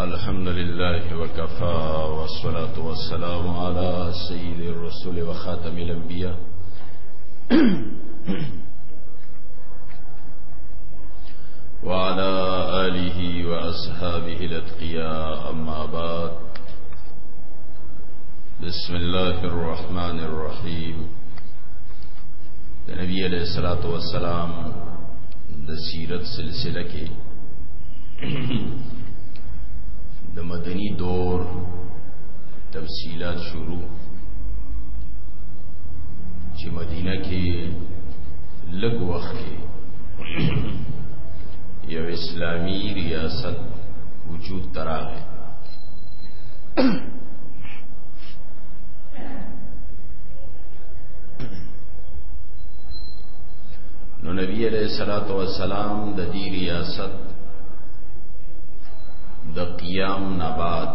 الحمد لله وكفى والصلاة والسلام على سيد الرسول وخاتم الأنبياء وعلى آله وأصحابه لتقيا أما بعد بسم الله الرحمن الرحيم نبي عليه الصلاة والسلام دسيرة سلسلة كي د مدني دور تفصيلات شروع چې مدینه کې لږ وخت کې یو اسلامی ریاست وجود تراغه نو نبی علیہ الصلوۃ والسلام د دې جسد د قیام نه بعد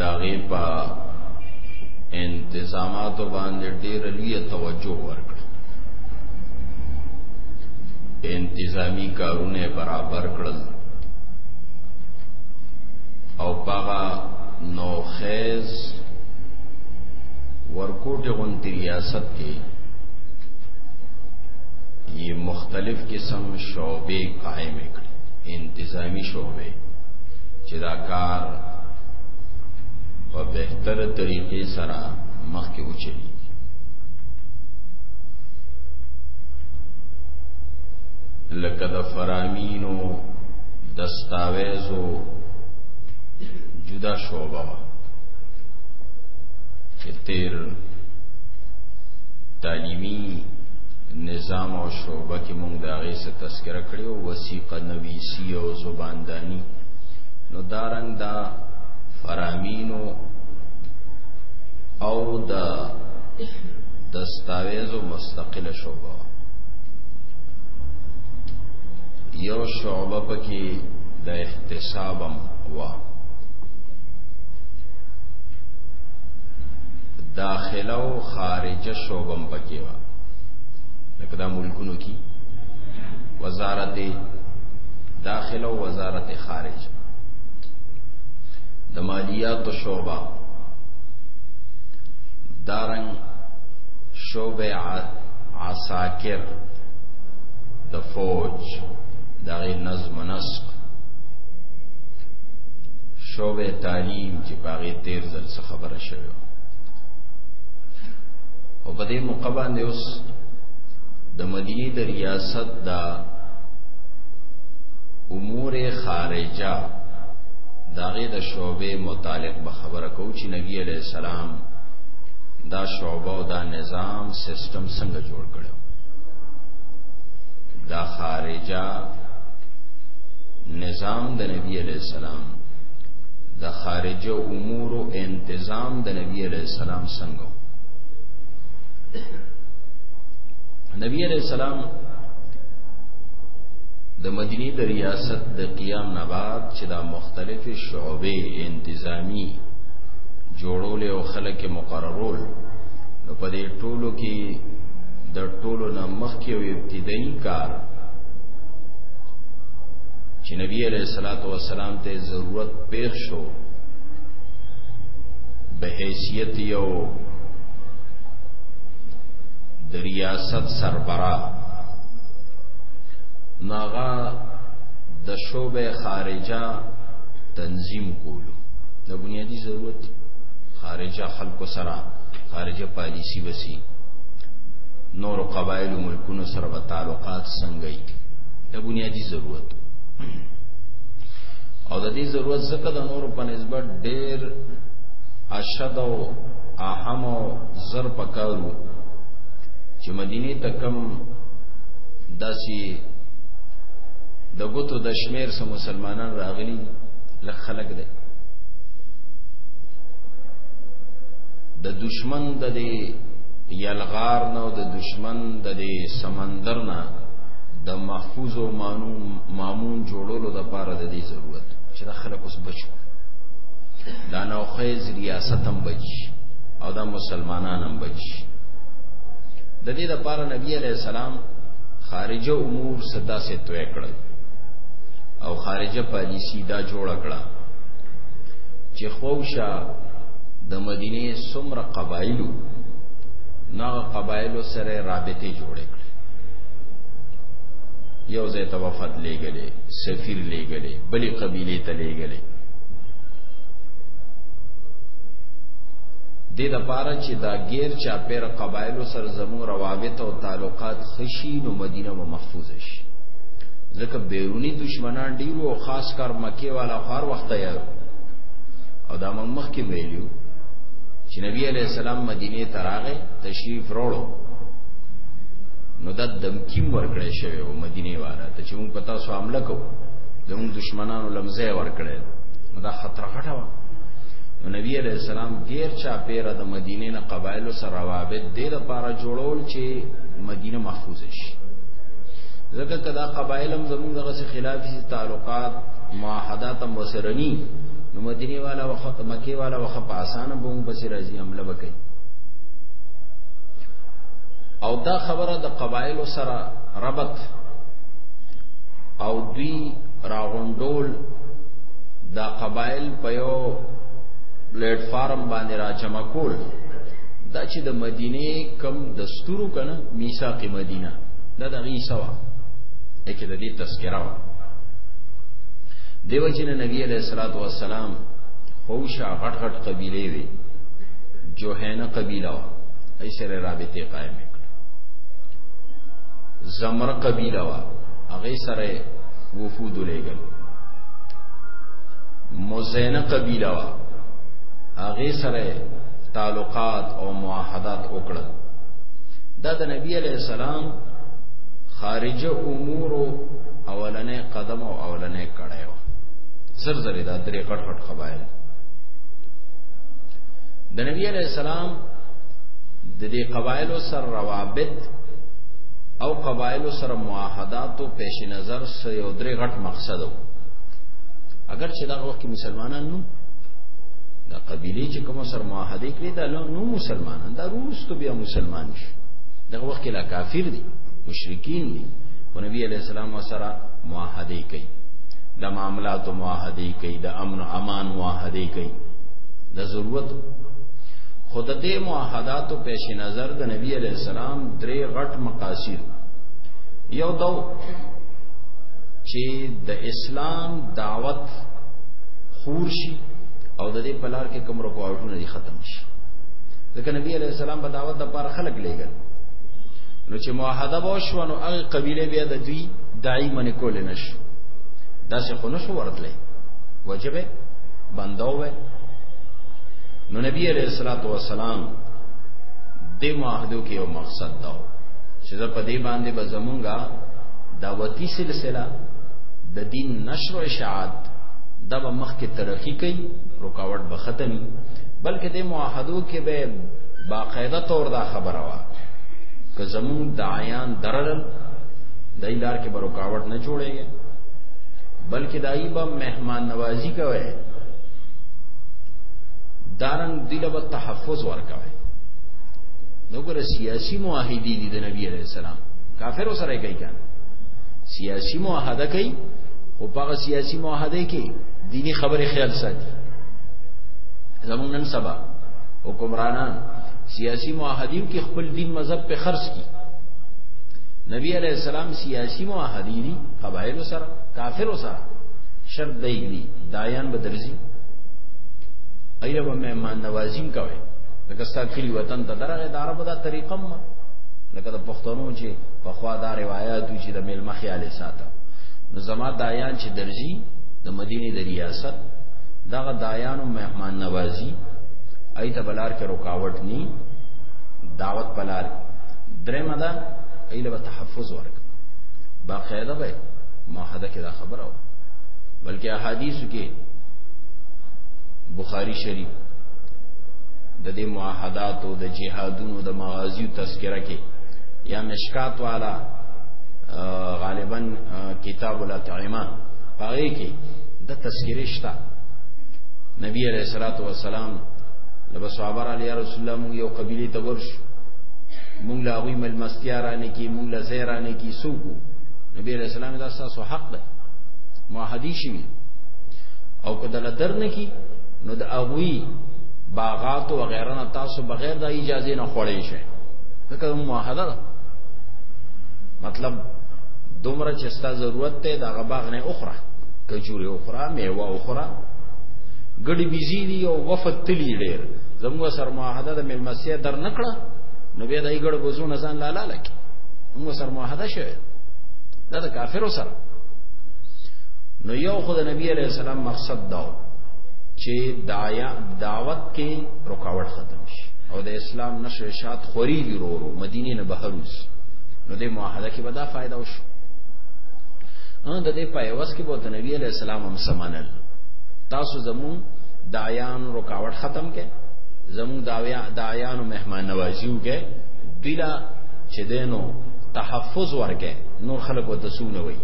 دغه په انتظامات باندې ډېر لوی توجه ورکړ انتظامی کارونه برابر کړل او پاغا نو خیز ورکوټ غنتی ریاست کې یہ مختلف قسم شعبے قائم کړي انتظامی شعبے چې دا کار په بهتر طریقې سره مخکې وچلی لکه د فرامینو دستاویزو جدا شعبه وا چې تیر تعلیمی نظام او شعبه کې موږ دا غي څه تذکرہ کړی او وثیقه نویسی او زباندانی نو دارنګ دا فرامینو او دا دستاویز او مستقل شعبه یو شعبه پکې د احتسابم وا داخله او خارجه شعبه پکې وا لکه دا ملکونو کې وزارت داخله او وزارت خارج د مالیات شعبہ دارنګ شعبه عساکر د فوج دغه نظم نسق شعبه تعلیم چې باغې تیر ځل څخه خبره شوه او په دې موقع باندې اوس د مدینه د ریاست دا امور خارجه داغه د شعبې متعلق به خبره کو چې نبی علی السلام دا شعبه او دا نظام سیستم څنګه جوړ کړو دا خارجه نظام د نبی علی السلام د خارجه امور او انتظام د نبی علی السلام څنګه نبی علیہ السلام د مدینی د ریاست د قیام نه بعد چې دا مختلف شعبې انتظامی جوړول او خلک مقررول نو په دې ټولو کې د ټولو نه مخکې او ابتدایي کار چې نبی علیہ الصلوۃ والسلام ته ضرورت پیښ شو به حیثیت یو د ریاست سربرا ناغا د شوبه خارجه تنظیم کولو د بنیادی ضرورت خارجه خلق سره خارجه پالیسی وسی نور قبایل ملکونو سره به تعلقات څنګه وي د بنیادی ضرورت او د دې ضرورت څخه د نور په نسبت ډېر اشد او اهم او زر پکارو چې مدینه ته کم داسي د ګوتو د شمیر سم مسلمانان راغلي لږ خلک دی د دشمن د دې یلغار نه او د دشمن د دې سمندر نه د محفوظ او مامون جوړولو د پاره د دې ضرورت چې خلک اوس بچو دا نو خیز ریاست هم بچ او دا مسلمانان هم بچ د دې لپاره نبی علی السلام خارجه امور صدا سے توې کړل او خارجه پالیسی دا جوړ کړه چې خوښه د مدینه سمره قبایلو نا قبایلو سره رابطه جوړ کړې یو ځای ته وفد لېګلې سفیر لېګلې بلې قبیله ته لېګلې د دې لپاره چې دا غیر چا پیر قبایل سره زمو روابط او تعلقات خشي نو مدینه مو محفوظ شي ځکه بیرونی دشمنان ډیرو او خاص کر مکه والا خار وخت یې او دا موږ مخکې ویلو چې نبی علی السلام مدینه ته راغی تشریف وروړو نو دا دمکیم ورکړی شوی او مدینه والا ته چې موږ پتا سو حمله کوو زموږ دشمنانو لمزه ورکړی دا خطر غټه و نبی علیہ السلام غیر چا پیرا د مدینه نه قبایل سره روابط د لپاره جوړول چې مدینه محفوظ شي ځکه کدا قبایل هم زموږ دغه خلافي تعلقات معاهدات هم وسرني نو مدینه والا وخت مکی والا وخت په اسانه بوم بس راځي عمله وکړي او دا خبره د قبایل سره ربط او دوی راغونډول دا قبایل په یو پلیټ فارم باندې را جمع کول دا چې د مدینه کم دستور کنه میثاق مدینه دا د عیسی وا اکه د دې تذکرہ وا دیو جن نبی علیہ الصلوۃ والسلام خوشا غټ غټ قبیله وی جو ہے نه قبیله وا ایسره رابطه قائم کړ زمر قبیله وا هغه سره وفود لګل مزینه قبیله وا هغه سره تعلقات او معاهدات وکړل دا د نبی علی السلام خارجه امور اولنې قدم او اولنې کړه و سر زری دا درې کټ کټ قبایل د نبی علی السلام د دې قبایل سره روابط او قبایل سره معاهدات او پیش نظر سره یو درې غټ مقصد وو اگر چې دا وخت کې مسلمانان نو دا قبيله چې کوم سر معاهده کړی دا نو مسلمانان دا روس ته بیا مسلمان شي دا وخت کې لا کافر دي مشرکین دي او نبی علی السلام سره معاهده کوي د معاملاتو معاهده کوي د امن او امان معاهده کوي د ضرورت خود دې معاهداتو پیش نظر د نبی علی السلام درې غټ مقاصد یو دو چې د اسلام دعوت خور شي او د دې پلار کې کوم رکاوټونه دي ختم شي ځکه نبی عليه السلام په دعوت د پاره خلق لېګل نو چې موحده به شو نو هغه قبيله بیا د دوی دای منې کول نه شو دا څه خو نه شو ورتلې وجبه بنداوه نو نبی عليه الصلاه والسلام د معاهدو کې یو مقصد دا چې په دې باندې زمونږه دعوتی سلسله د دین نشر او اشاعت دا به مخ کې ترقی کوي رکاوټ به ختمي بلکې د معاهدو کې به باقاعده تور دا خبره وا که زمون دعیان درل د ایلار کې به رکاوټ نه جوړيږي بلکې دای به مهمان نوازی کوي دارن دله به تحفظ ورکوي نو ګره سیاسي معاهدي دي د نبی السلام کافر سره کوي کنه سیاسی معاهده کوي او په سیاسی معاهده کې دینی خبرې خیال ساتي زمونږ نن سبا حکمرانان سیاسی معاهدین کې خپل دین مذهب په خرج کی نبی علیہ السلام سیاسی معاهدی دي قبایل سره کافر سره شرط دی دي دایان بدرزي ایره به مهمان نوازیم کوي لکه ستا کلی وطن ته درغه د عربو دا طریقه ما لکه د پښتنو چې په خوا دا روایت وی چې د ملما خیال ساته نو زما دایان چې درځي د مدینه د ریاست دغه دایانو مهمان نوازی ایت بلار کې رکاوټ نی دعوت بلار درېمه ده ایله به تحفظ ورک باقاعده به معاهده کې دا خبره و بلکې احادیث کې بخاری شریف د دې معاهداتو د جهادونو د ازیو تذکرہ کې یا مشکات والا غالبا کتاب الاطعمه پاره کې د تذکرې شته نبی علیہ الصلوۃ والسلام لبا صحابه علی رسول الله مونږ یو قبیله ته ورش مونږ لا وی مل مستیارانه کی مونږ لا زیرانه کی سوکو نبی علیہ السلام دا ساسو حق ده معاهدی شي او کدل درنه کی نو د اغوی باغات او غیرنا تاسو غیر دا اجازه نه خوړې شي دا معاهده ده مطلب دومره چې ستا ضرورت ته دا غباغ نه اخره کجوري اخره میوه اخره ګډي بيزي دي او وفد تلی ډېر زموږ سر معاهده د ملمسیا در نکړه نو بیا دای ګړ بوزو نه ځان لاله لکه موږ سر معاهده شوه دا د کافرو سره نو یو خدای نبی عليه السلام مقصد داو چې دعوت کې کاوړ ختم شي او د اسلام نشو شات خوري دی ورو مدینه نه بهر وځي نو د معاهده کې به دا فائدہ وشو ان د دې پایوس کې بوته نبی علی السلام هم سمانل تاسو زمون دایان رکاوټ ختم کې زمون داویا دایان او مهمان نوازیو کې دلا چې دینو تحفظ ورکه نور خلک وته سونه وي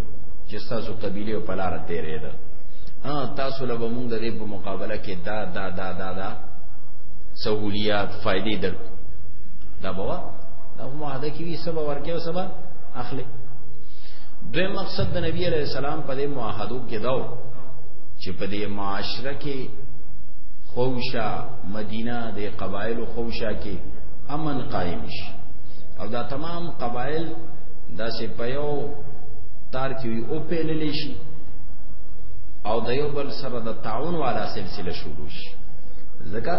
چې تاسو قبيله او پلار تیرې ده تاسو له مونږ د دې په مقابله کې دا دا دا دا, دا سہولیات فائدې در دا بوا دا هم عاده کې وی سبا ورکه او سبا اخلي دوی مقصد د نبی عليه السلام په دې معاهدو کې داو چې په دې معاشره کې خوشا مدینه د قبایل خوشا کې امن قائم شي او دا تمام قبایل دا سه په یو تار کې او پیلل شي او د یو بل سره د تعاون والا سلسله شروع ځکه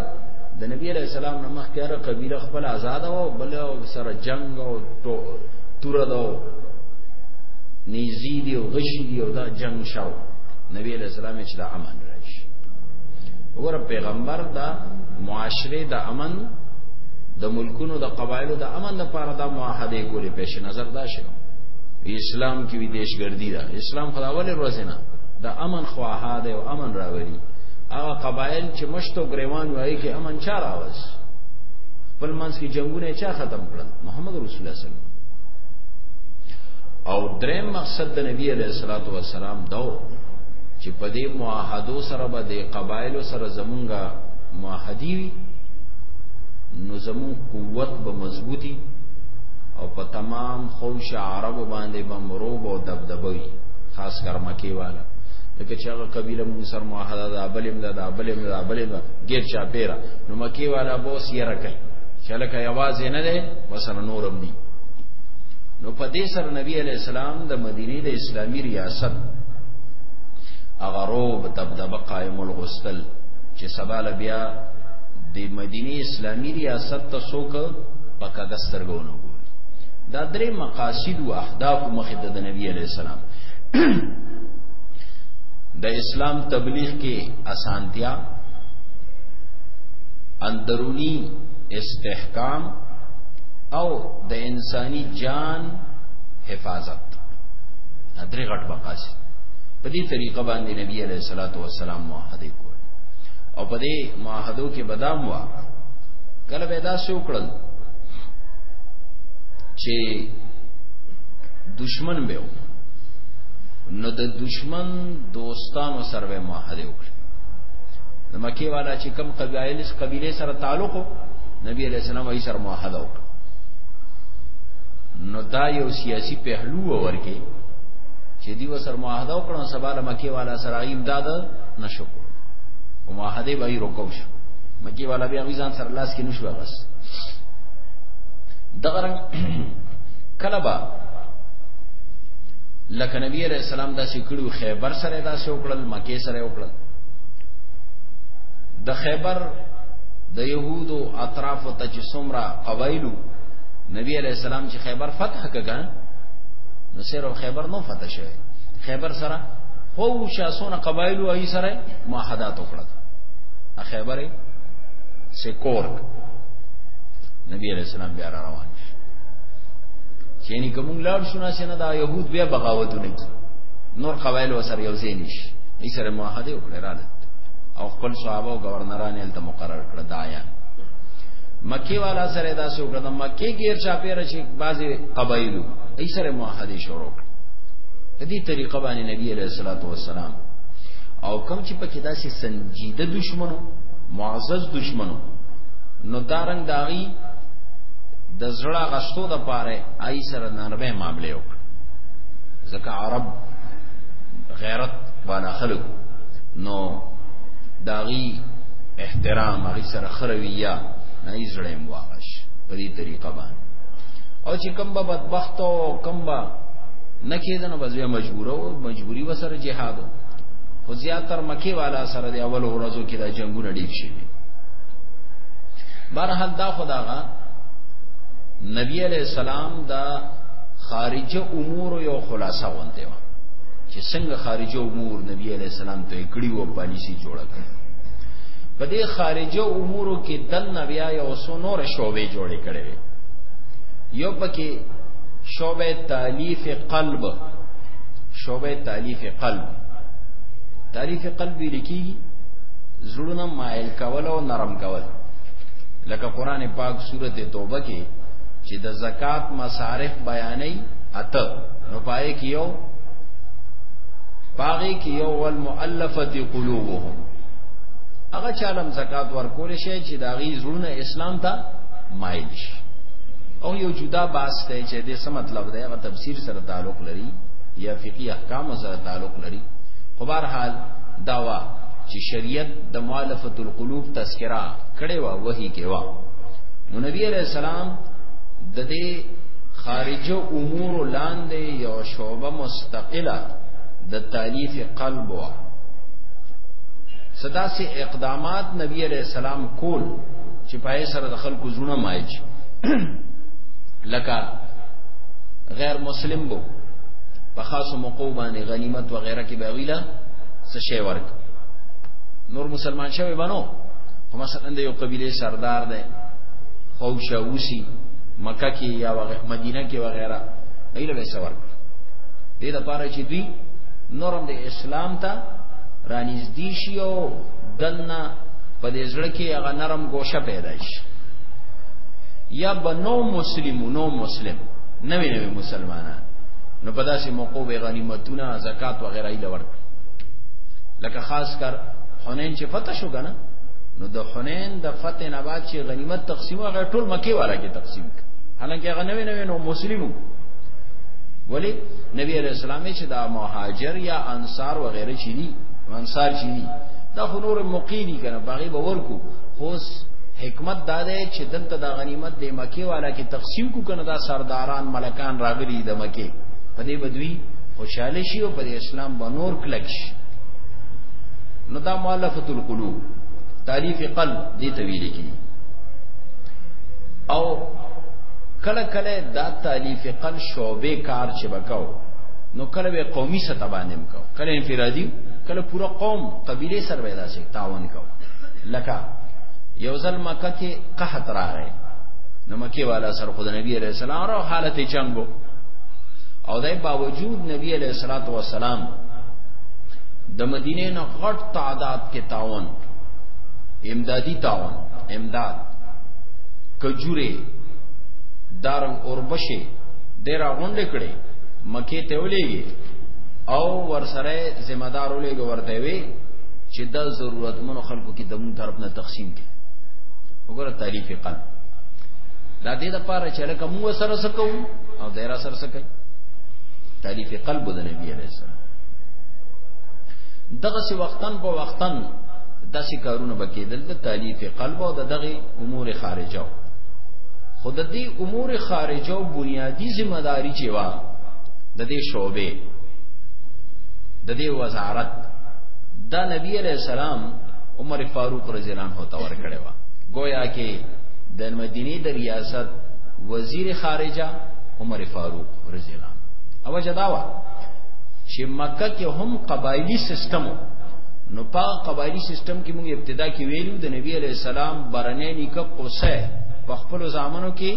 د نبی علیہ السلام نه مخکې هر قبیله خپل آزاد او بل سره جنگ او تور دو نیزی دی او غشی دی او دا جنگ شاو نبی علیہ السلام چې دا امن راشي ور پیغمبر دا معاشره د امن د ملکونو د قبایلو د امن لپاره دا معاهده کولې پیش نظر دا شو اسلام کې ویدیشګردی دا اسلام خداوله روزنه د امن خواهاده او امن راوړي هغه قبایل چې مشتو ګریوان وایي کې امن چا راوس خپل منځ کې جنگونه چا ختم کړل محمد رسول الله صلی الله او دریم مقصد د نبی علیہ الصلوۃ والسلام داو چې په دې معاهدو سره به د قبایل سره زمونږه معاهدی وي نو زمون قوت به مضبوطی او په تمام خوش عرب باندې به مروب او دبدبوي خاص کر مکی والا لکه چې هغه قبیله سر معاهده دا بلم دا دا بلم دا بلم دا غیر چا پیرا نو مکی والا بو سیره کوي چلکه आवाज نه ده وسره نورم دي نو په دې سره نبی علی السلام د مدینه د اسلامی ریاست هغه روب دبدبه قائم الغسل چې سباله بیا د مدینه اسلامی ریاست ته څوک پکا دسترګونو ګوري دا درې مقاصد او اهداف مخه د نبی علی السلام د اسلام تبلیغ کې اسانتیا اندرونی استحکام او د انساني جان حفاظت درې غټ مقاصد په دې طریقه باندې نبی علیہ الصلوۃ والسلام معاهده کول او په دې معاهدو کې بدام وا کله به دا شو کړل چې دشمن به نو د دشمن دوستانو سره به معاهده وکړي د مکی والا چې کم قبایل اس قبیله سره تعلق نبی علیہ السلام یې سره معاهده وکړه نو دا یو سیاسی پهلو ورکه چې دی وسر معاهده وکړو سبا د مکی والا سره امداد نشو او معاهده به یې روکو شو مکی والا بیا ځان سره لاس کې نشو بس دغه کله با لکه نبی علیہ السلام دا سی کړو خیبر سره دا سی وکړل مکه سره وکړل د خیبر د يهودو اطراف ته چې څومره قبایلو نبی علیہ السلام چې خیبر فتح کړه نو سره خیبر نو فتح شوه خیبر سره خو شاسونه قبایلو ای سره معاهدات وکړل خیبر سکور نبی علیہ السلام بیا روان شي چې یعنی کوم لاړ شو نه نه دا يهود بیا بغاوتونه کی نور قبایل وسره یو ځای نشي یې سره معاهده وکړه رااله او خپل صحابه او گورنران یې ته مقرر کړ دایا مکی والا سره دا سو کړه مکی کې ارشا پیر شي بعضي قبایلو یې سره معاهده شروع کړ په دې طریقه باندې نبی عليه الصلاه والسلام او کم چې پکې داسې سنجیده دشمنو معزز دشمنو نو دارنګ داغي د زړه غشتو د پاره آی سره به معاملې وکړي ځکه عرب غیرت باندې خلک نو داغي احترام هغه سره خرویه نه یې زړیم واغش په دې طریقه باندې او چې کم به بدبخت او کم به نه کېدن نو بځه مجبور او مجبوری وسره جهاد خو زیاتر مکی والا سره دی اول ورځو کې دا جنگونه ډیر شي بهرحال دا خداغه نبی علیہ السلام دا خارجه امور یو خلاصه غونډه و چې څنګه خارجه امور نبی علی السلام ته کړی و پالیسی جوړه کړ په دې خارجه امور کې دن بیا یو سو نور شوبې جوړې کړې یو پکې شوبې تالیف قلب شوبې تالیف قلب تالیف قلب لیکي زړونه مایل کول او نرم کول لکه قران پاک سورته توبه کې چې د زکات مصارف بیانې اته نو پای کې یو پاغي کې یو ول مؤلفه قلوبهم هغه چالم زکات ورکول شي چې دا غي زړونه اسلام ته مایل شي او یو جدا باس ته چې دې څه مطلب دی هغه تفسیر سره تعلق لري یا فقهي احکام سره تعلق لري خو بهر حال داوا چې شریعت د مؤلفه القلوب تذکرہ کړي وا وਹੀ کې وا نو نبی علیہ السلام د دې خارجه امور لاندې یو شوبه مستقله د تالیف قلب وا صدا سي اقدامات نبی علیہ السلام کول چې پای سره د خلکو زونه مایج لکه غیر مسلم بو په خاصو موقوع باندې غنیمت و غیره کې باویلا څه شی ورک نور مسلمان شوی بنو خو مثلا د یو قبیله سره دار ده خوشا وسی مکه کې یا مدینه کې وغیرہ ایله به سوار دې د پاره چې دوی نورم د اسلام ته رانیزدي شي او دنه په دې ځړ کې هغه نرم گوشه پیدا شي یا بنو مسلمو نو مسلم نوې نوې مسلمانان نو په داسې موقع به غنیمتونه زکات وغیرہ یې لور لکه خاص کر حنین چې فتح شو کنه د حنین د فتح نه بعد چې غنیمت تقسیم هغه ټول مکی والا کې تقسیم کړ حالانکه هغه نوې نوې نو مسلمو ولی نبی علیہ السلام چې دا مهاجر یا انصار و غیره چي دي انصار چي دي دا خو نور مقیدی کنه باغی به ورکو خو حکمت دا ده چې دلته دا غنیمت د مکی والا کې تقسیم کو کنه دا سرداران ملکان راغلي د مکی په دې بدوی خوشاله شي او په اسلام باندې نور کلک شي نو دا مؤلفه القلوب تالیف قلب دې ته ویل کی او کله کله دا تالیف قلب شوبه کار چې وکاو نو کله به قومي سطح باندې وکاو کله انفرادي کله پورا قوم قبيله سره پیدا شي تعاون وکاو لکه یو ځل مکه کې قحط راغی نو مکی والا سر خود نبی علیہ السلام را حالت چنگو او دای باوجود نبی علیہ السلام د مدینه نه غټ تعداد کې تاون امدادي تاون امداد کجوره دارن اوربشه ډیر غونډه کړي مکه ته ولېږي او ورسره ذمہ دار ولېږي ورته وي چې د ضرورتمنو خلکو کې دمو طرف نه تقسیم کړي وګوره تعریف قلب دا دې د پاره چې لکه موږ سره سکو او دایره سره سکو تعریف قلب د نبی عليه السلام دغه سی وختن په وختن داسې کارونه بکیدل د تالیف قلب او دغه امور خارجه خود دې امور خارجه او بنیادی ذمہ داری چې وا د دې شعبې د دې وزارت دا نبی علیہ السلام عمر فاروق رضی الله عنه ته ورکړی و گویا کې د مدینه د ریاست وزیر خارجه عمر فاروق رضی الله عنه او جداوا چې مکه کې هم قبایلی سیستم نو په قبایلی سیستم کې موږ ابتدا کې ویلو د نبی علی السلام برنې نیکه قصه په خپل زامنو کې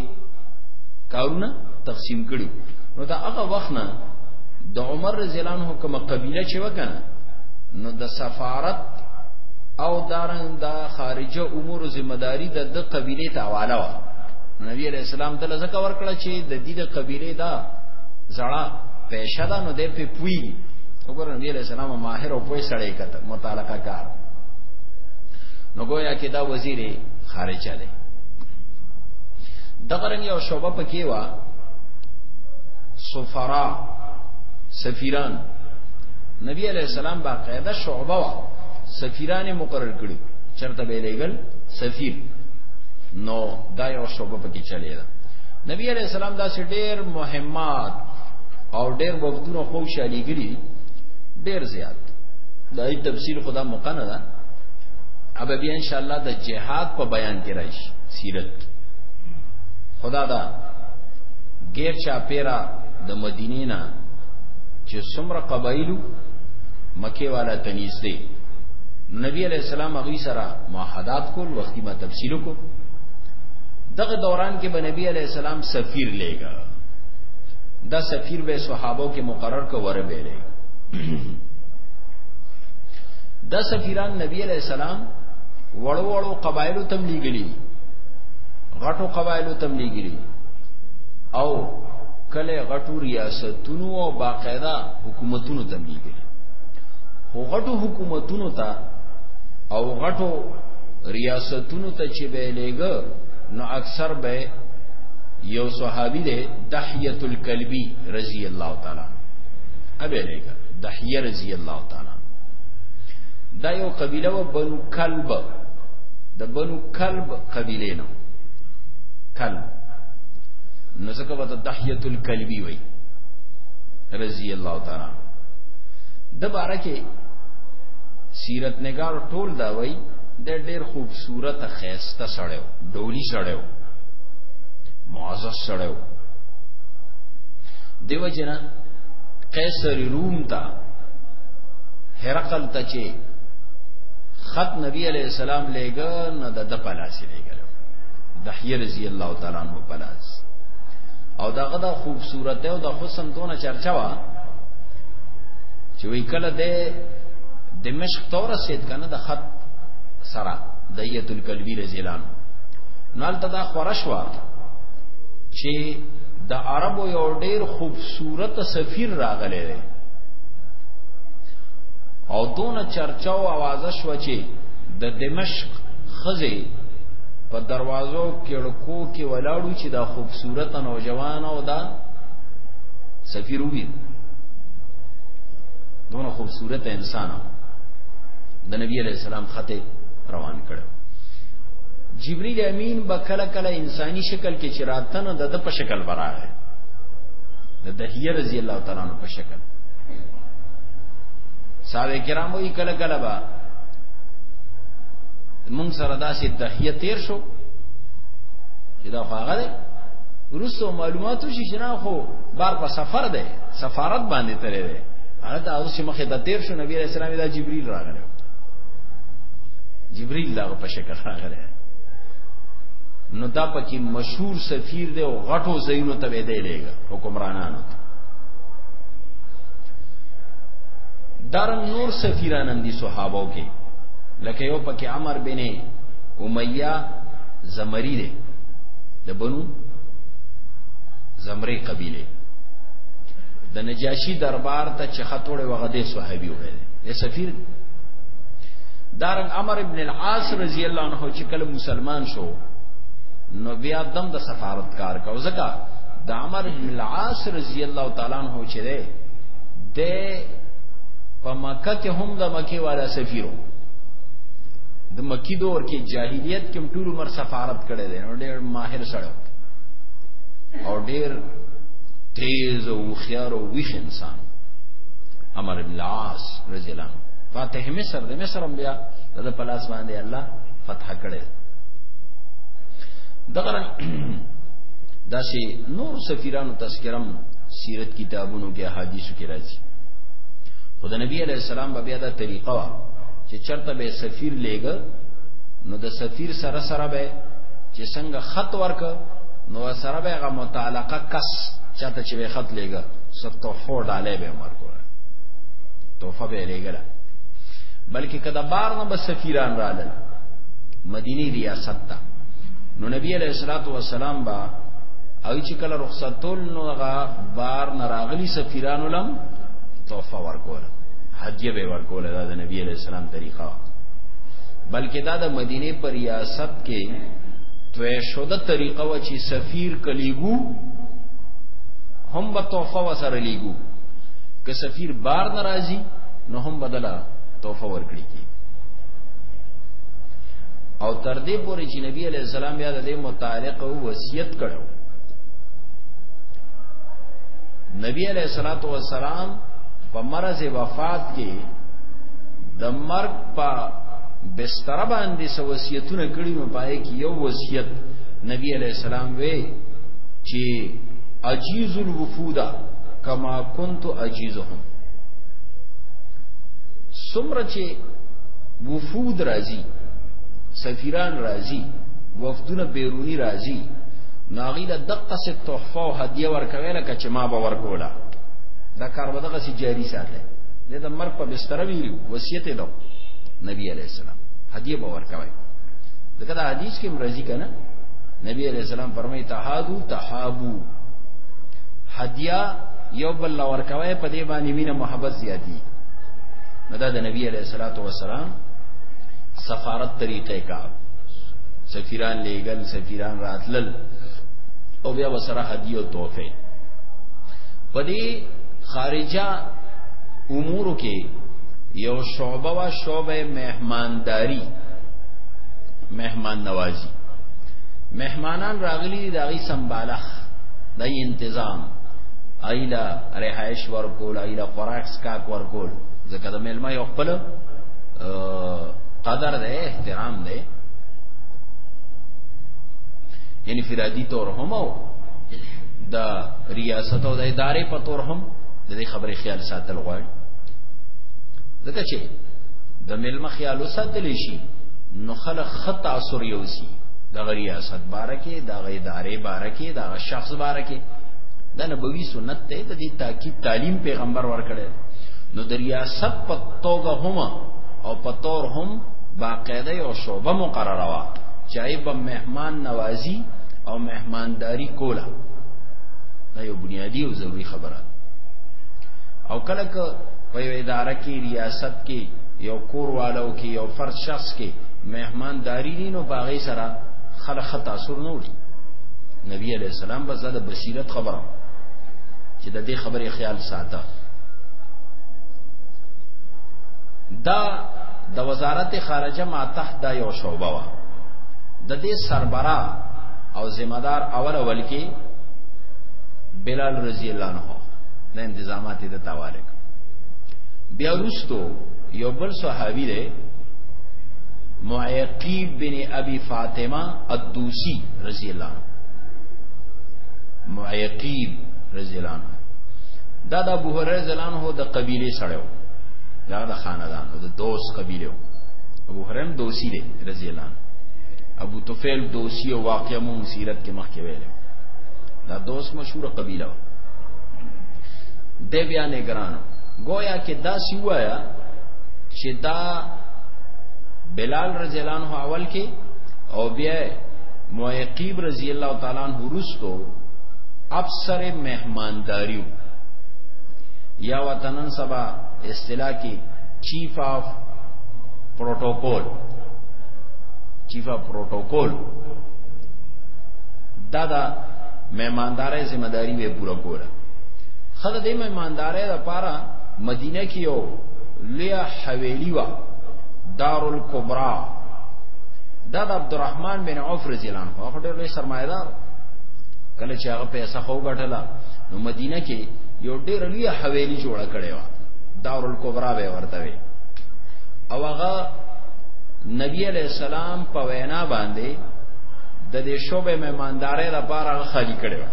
کارونه تقسیم کړو نو دا هغه وخت نه د عمر رضی الله عنه کومه قبیله چې وکنه نو د سفارت او دارن دا خارجه امور ذمہ داری د د قبیله ته حواله و نبی علیہ السلام دلته ځکه ورکړه چې د دې د قبیله دا زړه پیشه دا نو دې په پوي وګوره نبی علیہ السلام ماهر او پوي سړی کته متعلقه کار نو گویا کې دا وزیر خارجه دی دغه رنګ یو شوبه پکې وا سفرا سفیران نبی علیہ السلام باقاعده شعبه وا سفیران مقرر کړی چرته به لګل سفیر نو دا یو شوبه پکې چلی دا نبی علیہ السلام دا سټیر مهمات او ډېر وختونه خو شاليګري ډېر زیات دا ای تفسیر خدا مقنه ده اب بیا ان شاء الله د جهاد په بیان کې راشي سیرت خدا دا غیر چا پیرا د مدینې نه چې څومره قبایلو مکه والا تنیز دی نبی علیہ السلام هغه سره معاهدات کول وختي ما تفصیل کو دغه دوران کې به نبی علیہ السلام سفیر لېګا دا سفیر به صحابه کې مقرر کو وره بیلې دا سفیران نبی علیہ السلام وړو وړو قبایلو تم لیګلی غټو قبایلو تم لیګلی او کله غټو ریاستونو او باقاعده حکومتونو تم لیګلی هو غټو حکومتونو ته او غټو ریاستونو ته چې به لېګ نو اکثر به یو صحابي دی دحیه الکلبی رضی الله تعالی ابه لګه دحیه رضی الله تعالی دا یو قبیله و بنو کلب د بنو کلب قبیله نو کلب نو څنګه به دحیه الکلبی وای رضی الله تعالی د بارکه سیرت نگار ټول دا وای د ډیر خوبصورت خيسته سړیو ډولی سړیو معزز سره و دیو جنا قیصر روم تا هرقل ته چې خط نبی علیہ السلام لېګا نه د د پلاسې لېګل دحیه رضی الله تعالی عنہ پلاس او دغه د خوبصورت او د حسن دونه چرچا وا چې وی کله د دمشق تور سید کنه د خط سره دیت الکلبی رضی الله عنه نو هلته دا خوره شوه چې د عربو یو ډیر خوبصورت سفیر راغلی دی او دون چرچا او आवाज شو چې د دمشق خزه په دروازو کې ړکو کې ولاړو چې دا خوبصورت نوجوان او دا سفیر وی دون خوبصورت انسان د نبی علیہ السلام خطه روان کړو جبريل امين به کله کله انساني شکل کې چراتنه د د په شکل براغه د دهیه رضی الله تعالی عنہ په شکل صحابه کرامو یې کله کله با مونږ سره داسې دهیه تیر شو چې دا هغه دی روسو معلوماتو شي شنا خو بار په سفر دی سفارت باندې ترې دی هغه د اوسې مخه د تیر شو نبی رسول الله دا جبريل راغلی جبريل لا شکر راغله نو دا پکې مشهور سفیر دی او غټو زینو ته دی لګا حکمرانانو ته دار نور سفیران هم دي صحابه کې لکه یو پکې عمر بن امیہ زمری دی د بنو زمری قبیله د نجاشی دربار ته چې خطوړې وغه دې صحابي وړي دی سفیر دی دارن عمر ابن العاص رضی الله عنه چې کله مسلمان شو نو بیا دم د سفارت کار کو ځکه د عمر ابن العاص رضی الله تعالی عنہ چې ده د په مکه کې هم د مکی والا سفیرو د مکی دور کې جاهلیت کې ټول عمر سفارت کړي دي نو ډېر ماهر سره او ډېر تیز او خيار او ویښ انسان عمر ابن العاص رضی الله عنه فاتح مصر د مصر بیا د پلاس باندې الله فتح کړي دغه داسې نور سفیرانو تذکرم سیرت کتابونو کې احادیثو کې راځي خو د نبی علی السلام به بیا دا طریقه وا چې چرته به سفیر لېګ نو د سفیر سره سره به چې څنګه خط ورک نو سره به غو متعلقه کس چاته چې به خط لېګ ستو فور ډالې به مرګ توفه به کېګل بلکې کدا بار نه بس سفیران رالل مدینی ریاست ته نو نبی علیہ الصلوۃ والسلام با او چې کله رخصتول نو غا بار نراغلی سفیرانو لم تحفه ورکول هدیه به ورکول دا د نبی علیہ السلام طریقه بلکې دا د مدینه پر ریاست کې توې شوده طریقه و چې سفیر کلیګو هم به تحفه وسره لیګو که سفیر بار ناراضي نو هم بدلا توفه ورکړي کی او تر دې پورې چې نبی علی السلام بیا د دې متعلق وصیت کړو نبی علیہ الصلوۃ والسلام په مرز وفات کې د مرګ په بستر باندې سو وصیتونه کړی نو پای کې یو وصیت نبی علیہ السلام وی چې عجیز الوفودا کما كنت اجيزهم سمره چې وفود راځي سفیران راځي وفدونه بیرونی راځي ناغی له دقه سه تحفه او هدیه ورکوي لکه چې ما به ورکولا دا کار به دغه سي جاری ساته نه د مرګ په بستر ویلو وصیت یې دو نبی علی السلام هدیه به ورکوي دغه د حدیث کې مرضی کنه نبی علی السلام فرمایي تهادو تهابو هدیه یو بل لور کوي په دې باندې مینه محبت زیاتی نو دا د نبی علیہ الصلوۃ والسلام سفارت طریقې کا سفیران لېګل سفیران راتلل او بیا وسره هدیه او تحفه په دې خارجه امور کې یو شعبه وا شعبه مهمانداری مهمان نوازی مهمانان راغلی دا غي سمبالخ دای انتظام ایلا رهایش ورکول ایلا خوراک سکاک ورکول ځکه د ملما یو خپل قدر ده احترام ده یعنی فرادی طور هم او د ریاست او د ادارې په طور هم د دې خبرې خیال ساتل غواړي ځکه چې د ملما خیال ساتل شي نو خلک خطا سوري وسی د غریاست بارکه د غیدارې بارکه کې دا شخص باره کې دا نبوي سنت ته د دې تاکید تعلیم پیغمبر ورکړي نو د ریاست په توګه هم او په تور هم باقاعده یو شوبه مقرره وا چې ایب مهمان نوازی او مهمانداری کوله دا یو بنیادی او ضروری خبره او کله که په یو اداره کې ریاست کې یو کور والو کې یو فرد شخص کې مهمانداری نه نو باغې سره خلک تاثیر نه وړي نبی علیہ السلام بس دا بصیرت خبره چې د دې خبرې خیال ساته دا د وزارت خارجه ما تحت دا یو شعبه وا د دې سربرا او ذمہ دار اول اول کې بلال رضی الله عنه د انتظامات د تاواله بیا وروسته یو بل صحابي دی معیقیب بن ابي فاطمه الدوسی سی رضی الله عنه معیقیب رضی الله عنه دا د ابو هريره رضی الله عنه د قبيله سره و دا د خاندان او د دوس قبيله و ابو هريره دوسی دی رضی الله عنه ابو طفیل دوسی او واقعه مو سیرت کې مخکې ویل دا دوس مشهور قبيله و د بیا نه ګرانو گویا کې دا سی وایا چې دا بلال رضی الله عنه اول کې او بیا معقیب رضی الله تعالی عنہ ورستو افسر مهمانداریو یا وطنن سبا اصطلاح کې چیف اف پروتوکول چیف اف پروتوکول دا دا مهماندارې ذمہ داری به پوره کوله خدای دې مهماندارې د پاره مدینه کې یو لیا حویلی وا دارالکبرا دا د عبدالرحمن بن عوف رضی الله عنه هغه ډېر لوی سرمایدار کله چې هغه پیسې خو غټله نو مدینه کې یو ډېر لوی حویلی جوړ کړی و دارالکبرا به ورته وي او هغه نبی علیہ السلام په وینا باندې د دې شوبې مهماندارې لپاره خالی کړی و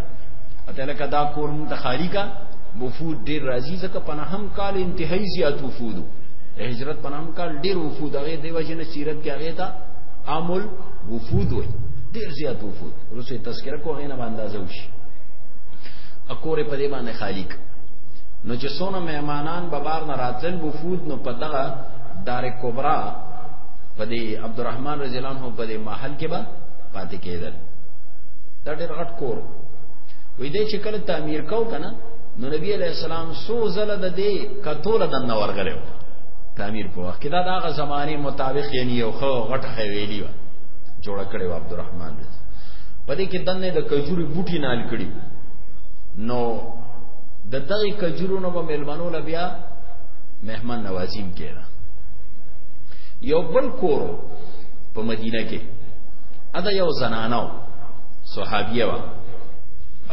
اته لکه دا کور مون ته خالی کا وفود ډیر راځي ځکه پناهم کال انتهایی زیات وفود هجرت پناهم کال ډیر وفود هغه دی نه سیرت کې هغه ته عامل وفود وي ډیر زیات وفود روسي تذکرہ کو غینه باندې اندازه وشي اکور په دې باندې خالق نو چې سونه مهمانان به بار نه راتل وفود نو په دغه دار کبرا په دې عبدالرحمن رضی الله عنه په دې محل کې به پاتې کېدل دا ډېر غټ کور وې دې چې کله تعمیر کو کنه نو نبی علیہ السلام سو زله د دې کتوله د نور غلو تعمیر په وخت کې دا زمانه مطابق یعنی یو خو غټه حویلی و جوړ کړي و عبدالرحمن رضی په دې کې دنه د کجوري بوټي نال کړي نو د دغه کجورو نو په ملمنو لبیا مهمان نوازیم کړه یو بل کور په مدینه کې ادا یو زنانو صحابیه وا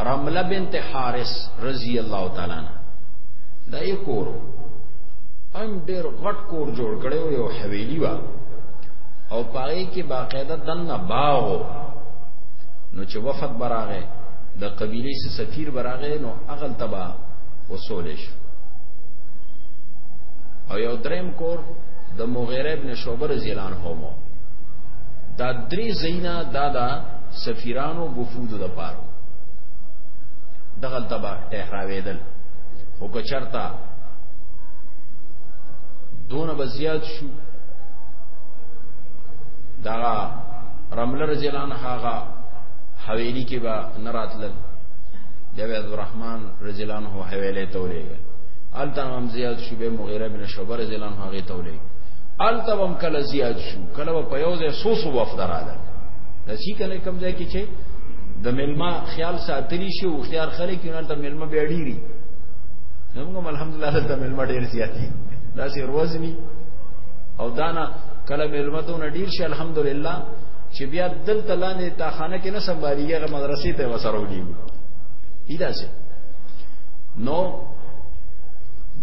رمله بنت حارث رضی الله تعالی عنها دا یې کورو ان ډېر غټ کور جوړ کړو یو حویلی وا او پای کې باقاعده دنه باغ نو چې وفد براغه د قبيله سي سفیر براغه نو اغل تبا وصول شو او یو دریم کور د مغیره ابن شعبه رضی الله عنه مو دا درې زینا دادا سفیرانو وفود د پاره دغل تبا ټهراویدل خو که چرتا دونه به زیات شو دا رمل رضی الله عنه هغه حویلی کې به نراتل د عبدالرحمن رضی الله عنه حویلی تولېږي ال تمام زیات شو به مغیره بن شعبه رضی الله عنه هغه تولېږي ال تمام کله زیات شو کله په یو ځای سو سو وفد رااله د شي کله کم ځای کې چې د ملما خیال ساتلی شي او خيار خلک یې نه د ملما بیاړي زموږ الحمدلله دلته ملما ډیر زیاتی دا سي روزنی او دانا کله ملما ته نه ډیر شي الحمدلله چې بیا دلته لاندې تا خانه کې نه سمباريږي هغه مدرسې ته وسره ولي ایدا سي نو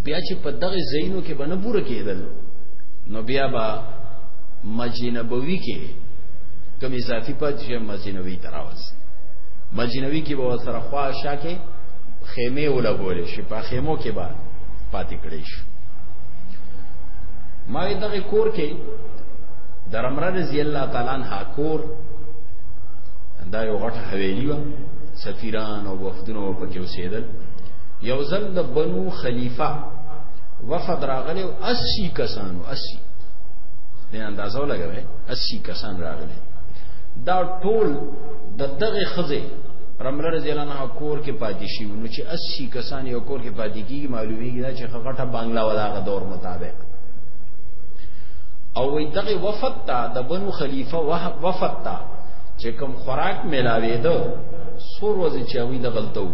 بیا چې په دغه زینو کې بنه پوره کېدل نو بیا با مجنبوي کې کمی اضافي پات شي مجنبوي تراوس مجنبوي کې به سره خوا شاکه خیمه ولګول شي په خیمو کې به پاتې کړی شي ما دغه کور کې درمره رضی الله تعالی عنہ کور دا یو غټه حویلی و سفیران او وفدونه په کې اوسېدل یو ځل د بنو خلیفہ وفد راغلی او 80 کسانو 80 نه اندازو لګوي 80 کسان راغلي دا ټول د دغه خزه رمله رضی الله عنها کور کې پاتې شي نو چې 80 کسان یو کور کې پاتې کیږي معلومیږي دا چې غټه بنگلا وداغه دور مطابق او وی دغه وفد ته د بنو خلیفہ وفد ته چې کوم خوراک ملاوي دو سور ورځې چې وی د غلطو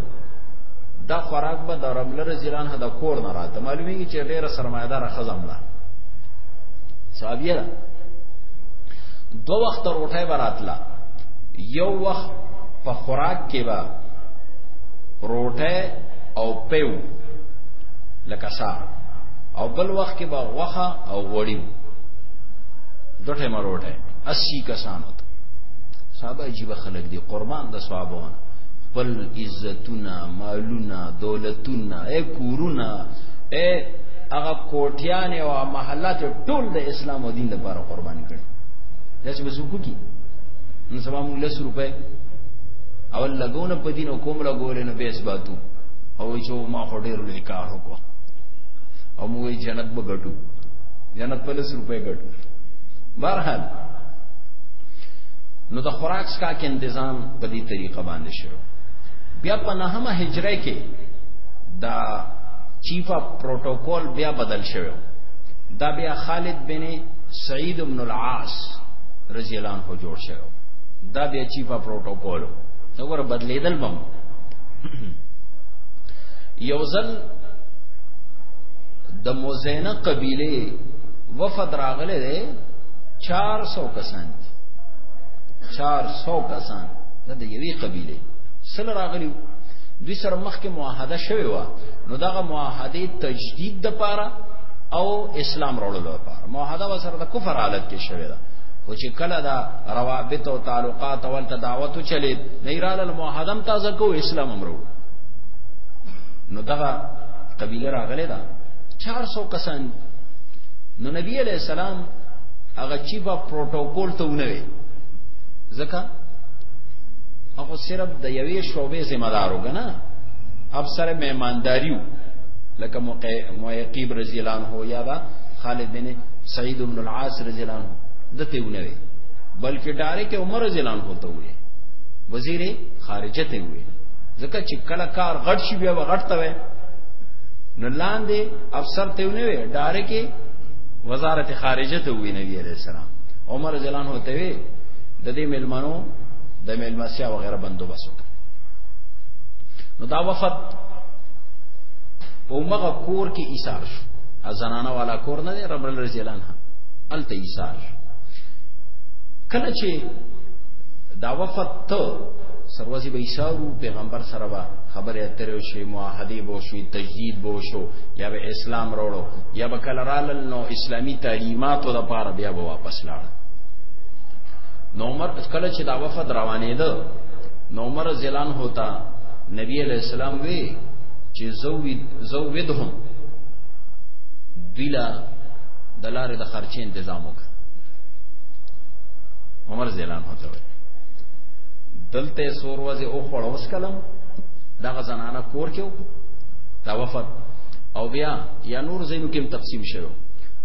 دا خوراک به د رمل رزیلان هدا کور نه راته معلومیږي چې ډیره سرمایدار خزم ده صحابیه ده دو وخت روټه براتلا یو وخت په خوراک کې به روټه او پیو لکه سا او بل وخت کې به غوخه او غوړی دوټه مروټه 80 کسان وته صاحب عجیب خلک دي قربان د صحابهونه خپل عزتونه مالونه دولتونه اے کورونه اے هغه کوټیان او محلات ټول د اسلام او دین لپاره قرباني کړي دا چې بسوکو کی نن سبا موږ لس روپۍ اول لګونه په دین او کوم لګولې نو بیس باتو او چې ما خو ډېر لوی کار وکړو او موږ جنت به ګټو جنت په لس روپۍ ګټو بهرحال نو د خوراک سکا کې تنظیم په دې طریقه باندې شو بیا په نهمه هجره کې دا چیف اف پروتوکول بیا بدل شوی دا بیا خالد بن سعید بن العاص رضی الله عنه جوړ شوی دا بیا چیف اف پروتوکول نو ور بدلیدل بم یو ځل د موزینه قبیله وفد راغله ده 400 کسان 400 کسان د یوې قبیله سره راغلی دوی سره مخکې معاهده شوی و نو دغه معاهده تجدید د پاره او اسلام راوړلو لپاره معاهده وسره د کفر حالت کې شوی ده چې کله دا روابط او تعلقات اول ته دعوت چلی نه ایران الموحدم تازه کو اسلام امرو نو دغه قبیله راغله دا 400 کسان نو نبی علیہ السلام هغه چې په پروتوکول ته ونه وي ځکه هغه صرف د یوې شوبې ذمہ دارو غنا اب سره مهمانداریو لکه موقع موقع رضی الله عنه یا خالد بن سعید بن العاص رضی الله عنه دته ونه وي بلکې ډایرک عمر ځلان کوته وي وزیر خارجه ته وي ځکه چې کله کار غټ شي بیا غټ ته وي نو لاندې افسر ته ونه وي ډایرک وزارت خارجه ته وي نبی عليه السلام عمر ځلان هوته وي د دې ملمنو د ملمسیا وغیرہ بندوبست وکړ نو دا وفد په مغه کور کې ایثار شو ازنانه والا کور نه دی رب الرزیلانه الته ایثار کله چې دا وفد ته سروازی به ایثارو پیغمبر سره به خبرې اترې شي معاهده به شي تجدید به شو یا به اسلام راوړو یا به کله رالل نو اسلامی تعلیماتو د پاره بیا به واپس لاړ نو عمر کله چې دا وفد روانې ده نو عمر زلان هوتا نبی علیہ السلام وی چې زوید زویدهم دوی لا د لارې د خرچې تنظیم وکړه عمر زیلان هوته وي دلته سور وځي او خړ اوس کلم دغه زنانه کور کې دا وفد او بیا یا نور زینو کې تقسیم شوه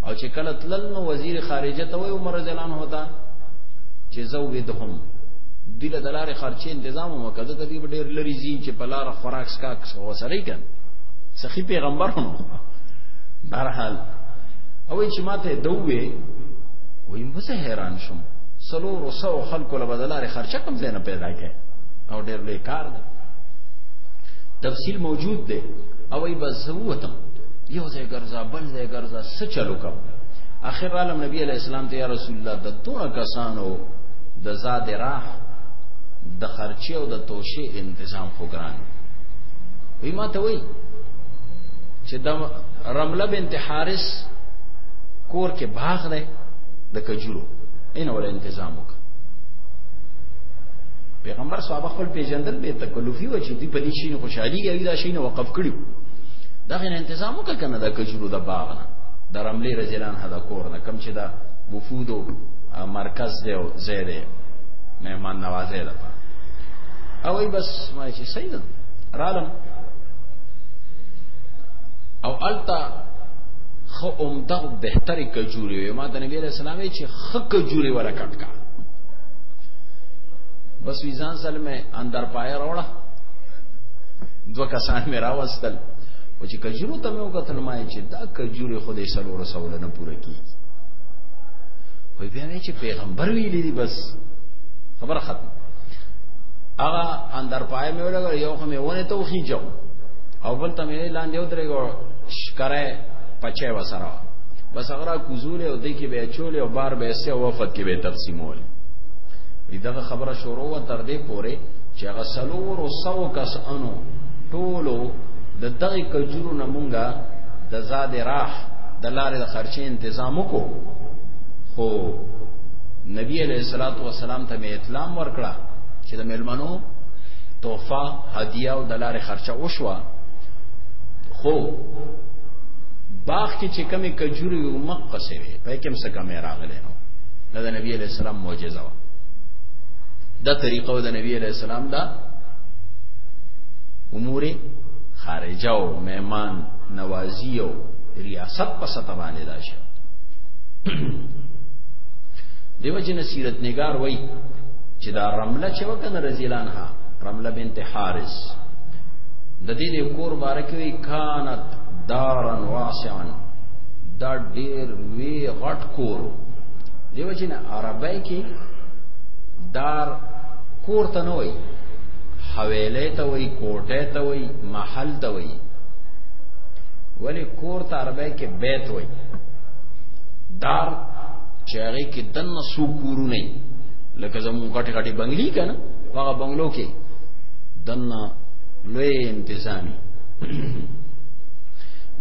او چې کله تلل نو وزیر خارجه ته وي عمر زیلان هوته چې زویدهم دله دلاره خرچه تنظیم وکړه ځکه دې ډېر لري زی چې په لار خوراک سکا وسرې کړي سخی پیغمبر هنو بهرحال او چې ماته دوی وای مزه حیران شوم سلور او سو خلکو له بدلارې خرچه کم زینه پیدا کړي او ډېر لوی کار دی تفصیل موجود دی او ای بس زوته یو ځای ګرځا بل ځای ګرځا څه چلو کوم اخر عالم نبی علیہ السلام ته یا رسول الله د تونه کسانو د زاد راه د خرچه او د توشه انتظام خو ګران وی ما ته وی چې د رمله بنت حارث کور کې باغ دی د کجورو ان ول تنظیم وکړه پیغمبر صحابه خپل پیژندل به تکلفي و چې دی په دې شي خوشحالي یوي دا شي نه وقف کړیو دا غن تنظیم وکړه کنه د کجورو د باغ نه د رملې رجلان هدا کور نه کم چې دا وفودو مرکز دی او زیره مهمان نوازه ده او ای بس ما چې سیدن رالم او التا خو عمده او بهتري کجوري وي ما د نبی عليه السلام چې خک کجوري ولا کټکا بس ویزان سلمه اندر پای راوړه دو کسان مې راوستل او چې کجورو ته مې وکتل ما چې دا کجوري خو دې سلوره سوال نه پوره کی وای بیا مې چې پیغمبر ویلې دي بس خبر ختم هغه اندر پای مې ولګ یو خو مې ونه توخی جو او بل ته مې لاندې ودرېګو شکره پچې وسره بس هغه کوزول او د کې به چول او بار به سه وفد کې به تقسیمول دغه خبره شروع و تر دې پورې چې هغه سلور او سو کس انو ټولو د دغه کجورو نمونګه د زاد راح د لارې د خرچې تنظیم وکړو خو نبی علیہ الصلوۃ والسلام ته اطلاع ورکړه چې د ملمنو تحفه هدیه او د لارې چې وشوا خو باغ کې چې کمی کجوري او مقصه وي په کوم څه کمی راغلی نو دا د نبی علی السلام معجزه و دا طریقه د نبی علی السلام دا امور خارجه او مهمان نوازی او ریاست په ستا باندې دا شو دیو جن سیرت نگار وای چې دا رمله چې وکنه رزیلانها رمله بنت حارث د دې د کور باره کې وی کانت دارن واسعن دا ډیر لوی غټ کور دیو چې نه عربی کې دار کور ته نه وای حویله ته وای کوټه ته وای محل ته وای ولی کور ته عربی کې بیت وای دار چاغي کې دنه سو کورونه لکه زموږ غټي غټي بنگلي کنه هغه بنگلو کې دنه لوی انتظامی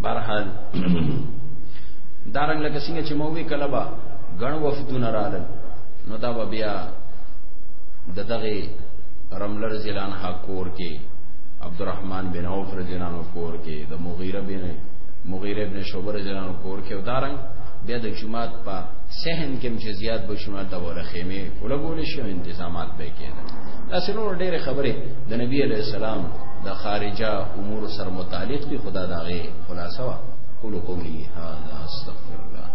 برحال دارنګ لکه څنګه چې مووی کله با غن وفدونه رااله نو دا بیا د دغه رمل رضی الله عنه کور کې عبدالرحمن بن عوف رضی الله عنه کور کې د مغیره بن مغیره بن شعبه رضی الله عنه کور کې ودارنګ بیا د جمعات په سهن کې چې زیات بشمار د ولا خیمه ولګول شو تنظیمات به کېدل دا سنور ډېر خبره د نبی علی السلام د خارجه امور سره متعلق دی خدا دا غي خلاصه وا قولوا قولي هذا استغفر الله